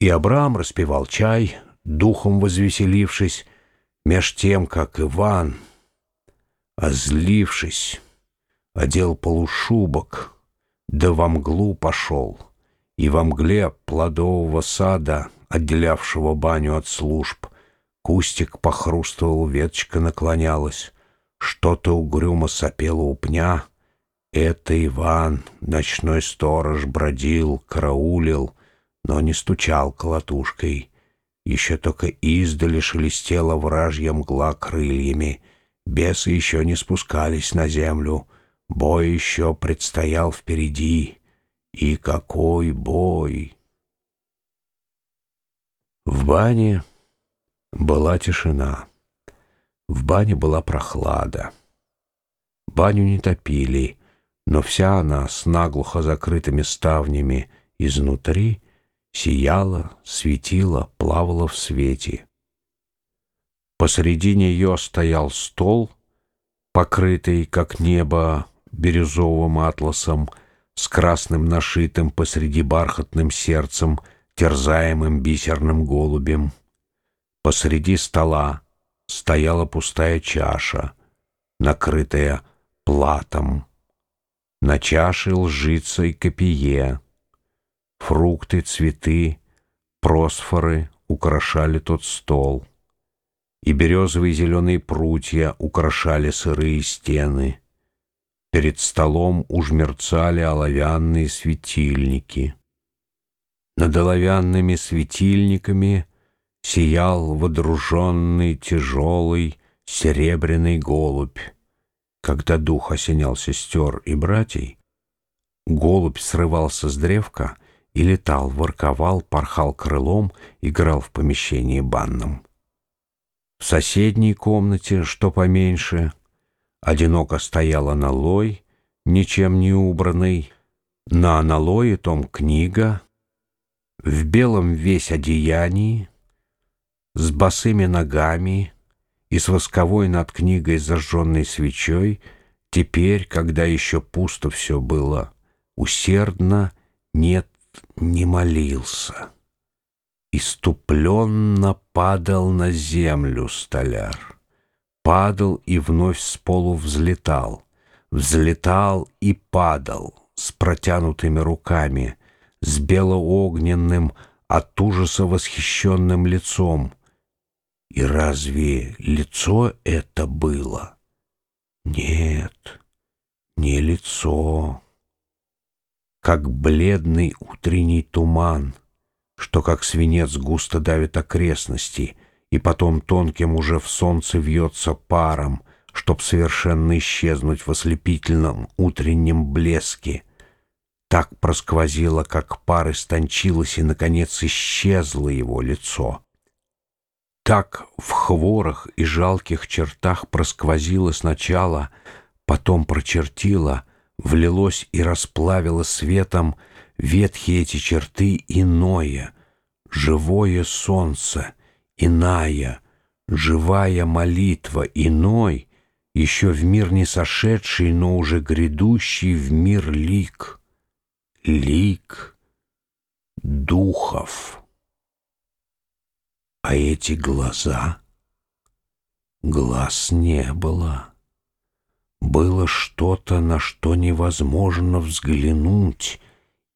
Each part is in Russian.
И Абрам распевал чай, духом возвеселившись, меж тем, как Иван, озлившись, одел полушубок, да во мглу пошел, и во мгле плодового сада, отделявшего баню от служб, кустик похрустывал, веточка наклонялась, что-то угрюмо сопело у пня. Это Иван, ночной сторож, бродил, караулил, но не стучал колотушкой. Еще только издали шелестела вражья мгла крыльями. Бесы еще не спускались на землю. Бой еще предстоял впереди. И какой бой! В бане была тишина. В бане была прохлада. Баню не топили, но вся она с наглухо закрытыми ставнями изнутри сияла, светила, плавала в свете. Посреди нее стоял стол, покрытый, как небо, бирюзовым атласом, с красным нашитым посреди бархатным сердцем, терзаемым бисерным голубем. Посреди стола стояла пустая чаша, накрытая платом. На чаше лжица и копье — Фрукты, цветы, просфоры украшали тот стол, и березовые зеленые прутья украшали сырые стены. Перед столом уж мерцали оловянные светильники. Над оловянными светильниками сиял водруженный тяжелый серебряный голубь. Когда дух осенял сестер и братьей, голубь срывался с древка — и летал, ворковал, порхал крылом, играл в помещении банном. В соседней комнате, что поменьше, одиноко стояла налой, ничем не убранный, на аналое том книга, в белом весь одеянии, с босыми ногами и с восковой над книгой зажженной свечой, теперь, когда еще пусто все было, усердно, нет не молился. Иступленно падал на землю столяр. Падал и вновь с полу взлетал. Взлетал и падал с протянутыми руками, с белоогненным, от ужаса восхищенным лицом. И разве лицо это было? Нет, не лицо как бледный утренний туман, что как свинец густо давит окрестности, и потом тонким уже в солнце вьется паром, чтоб совершенно исчезнуть в ослепительном утреннем блеске. Так просквозило, как пар истончилось, и, наконец, исчезло его лицо. Так в хворах и жалких чертах просквозило сначала, потом прочертило — влилось и расплавило светом ветхие эти черты иное, живое солнце, иная, живая молитва иной, еще в мир не сошедший, но уже грядущий в мир лик, лик духов. А эти глаза, глаз не было было что-то, на что невозможно взглянуть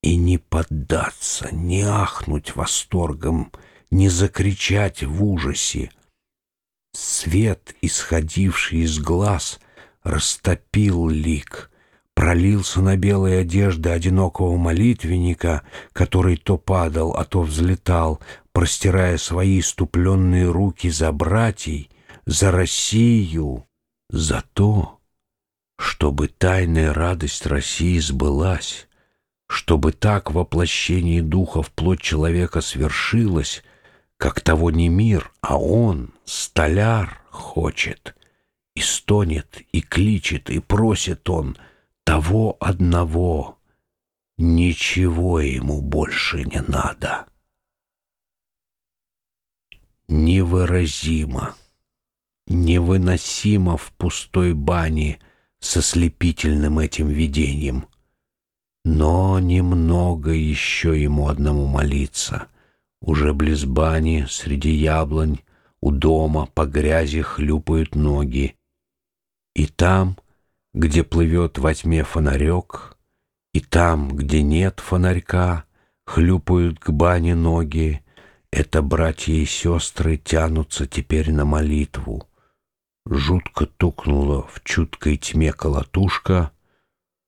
и не поддаться, не ахнуть восторгом, не закричать в ужасе. Свет, исходивший из глаз, растопил лик, пролился на белые одежды одинокого молитвенника, который то падал, а то взлетал, простирая свои иступленные руки за братьей, за Россию, за то, чтобы тайная радость России сбылась, чтобы так воплощение духа в плоть человека свершилось, как того не мир, а он, столяр, хочет, и стонет, и кличет, и просит он того одного. Ничего ему больше не надо. Невыразимо, невыносимо в пустой бане — со слепительным этим видением. Но немного еще ему одному молиться. Уже близ бани, среди яблонь, у дома по грязи хлюпают ноги. И там, где плывет во тьме фонарек, И там, где нет фонарька, Хлюпают к бане ноги. Это братья и сестры тянутся теперь на молитву. Жутко тукнула в чуткой тьме колотушка.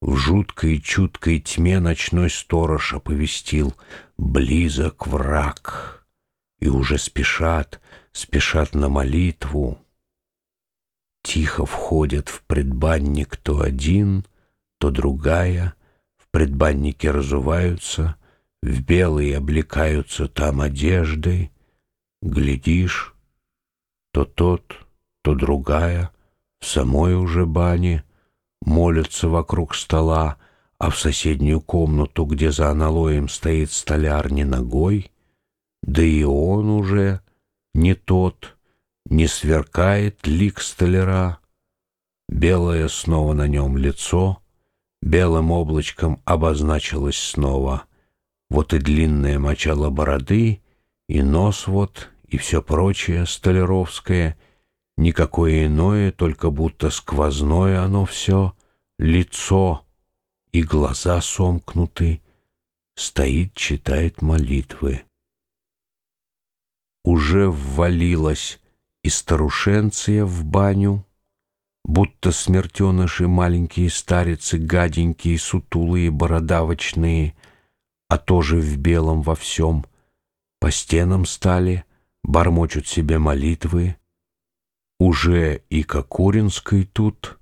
В жуткой чуткой тьме ночной сторож оповестил Близок враг. И уже спешат, спешат на молитву. Тихо входят в предбанник то один, то другая, В предбаннике разуваются, В белые облекаются там одеждой. Глядишь, то тот, то другая В самой уже бане Молятся вокруг стола, А в соседнюю комнату, где за аналоем Стоит столяр не ногой, Да и он уже не тот, не сверкает лик столяра. Белое снова на нем лицо, белым облачком обозначилось снова. Вот и длинное мочало бороды, и нос вот, и все прочее столяровское, никакое иное, только будто сквозное оно все, лицо и глаза сомкнуты, стоит, читает молитвы. Уже ввалилась и старушенция в баню, Будто смертеныши маленькие старицы, гаденькие, сутулые, бородавочные, А тоже в белом во всем. По стенам стали, бормочут себе молитвы. Уже и Кокоринской тут,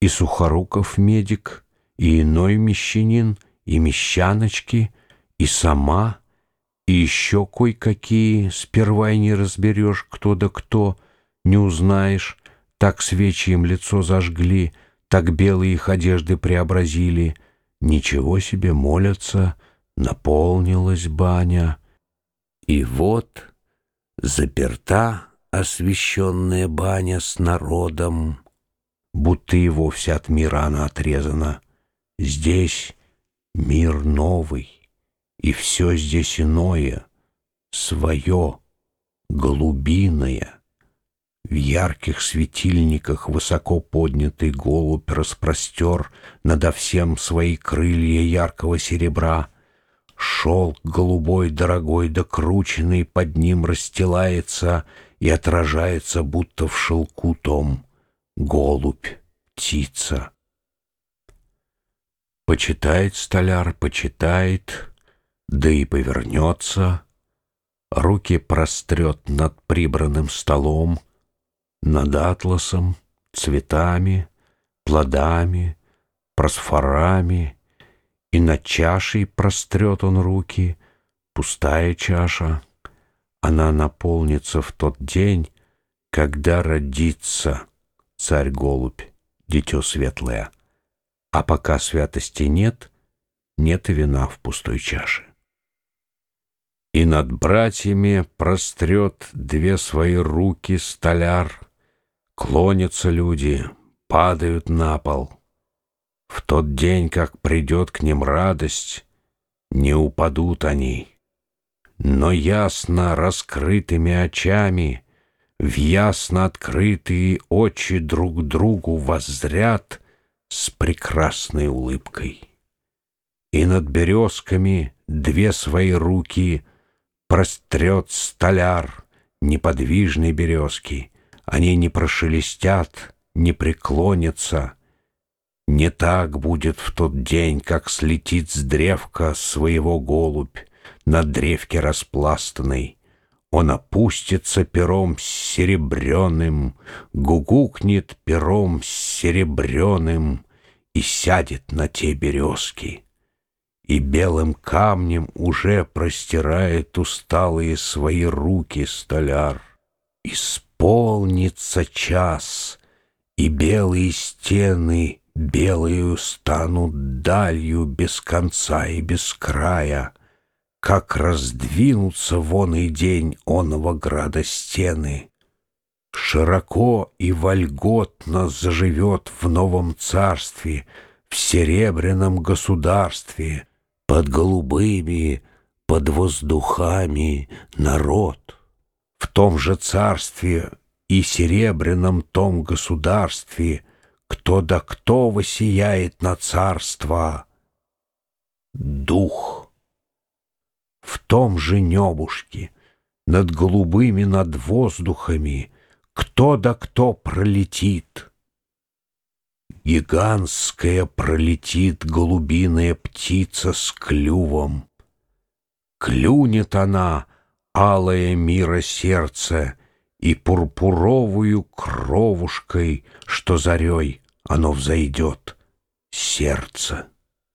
и Сухоруков медик, и иной мещанин, и мещаночки, и сама — и еще кое-какие, сперва и не разберешь, кто да кто, не узнаешь, так свечи им лицо зажгли, так белые их одежды преобразили. Ничего себе молятся, наполнилась баня. И вот заперта освященная баня с народом, будто и вовсе от мира она отрезана. Здесь мир новый. И все здесь иное, свое, голубиное. В ярких светильниках высоко поднятый голубь распростер Надо всем свои крылья яркого серебра. Шелк голубой, дорогой, докрученный Под ним расстилается И отражается, будто в шелку том. Голубь, птица. Почитает столяр, почитает — да и повернется, руки прострет над прибранным столом, над атласом, цветами, плодами, просфорами, и над чашей прострет он руки, пустая чаша. Она наполнится в тот день, когда родится царь-голубь, дитё светлое. А пока святости нет, нет и вина в пустой чаше. И над братьями прострет две свои руки столяр. Клонятся люди, падают на пол. В тот день, как придет к ним радость, не упадут они. Но ясно раскрытыми очами, В ясно открытые очи друг другу воззрят С прекрасной улыбкой. И над березками две свои руки — Прострет столяр неподвижной березки, Они не прошелестят, не преклонятся. Не так будет в тот день, как слетит с древка своего голубь На древке распластанной. Он опустится пером серебряным, Гугукнет пером серебряным И сядет на те березки и белым камнем уже простирает усталые свои руки столяр. Исполнится час, и белые стены белые станут далью без конца и без края, как раздвинутся вон и день оного града стены. Широко и вольготно заживет в новом царстве, в серебряном государстве — под голубыми, под воздухами народ. В том же царстве и серебряном том государстве кто да кто воссияет на царство? Дух. В том же небушке, над голубыми над воздухами, кто да кто пролетит? Гигантская пролетит голубиная птица с клювом. Клюнет она, алое мира сердце, И пурпуровую кровушкой, Что зарей оно взойдет, сердце.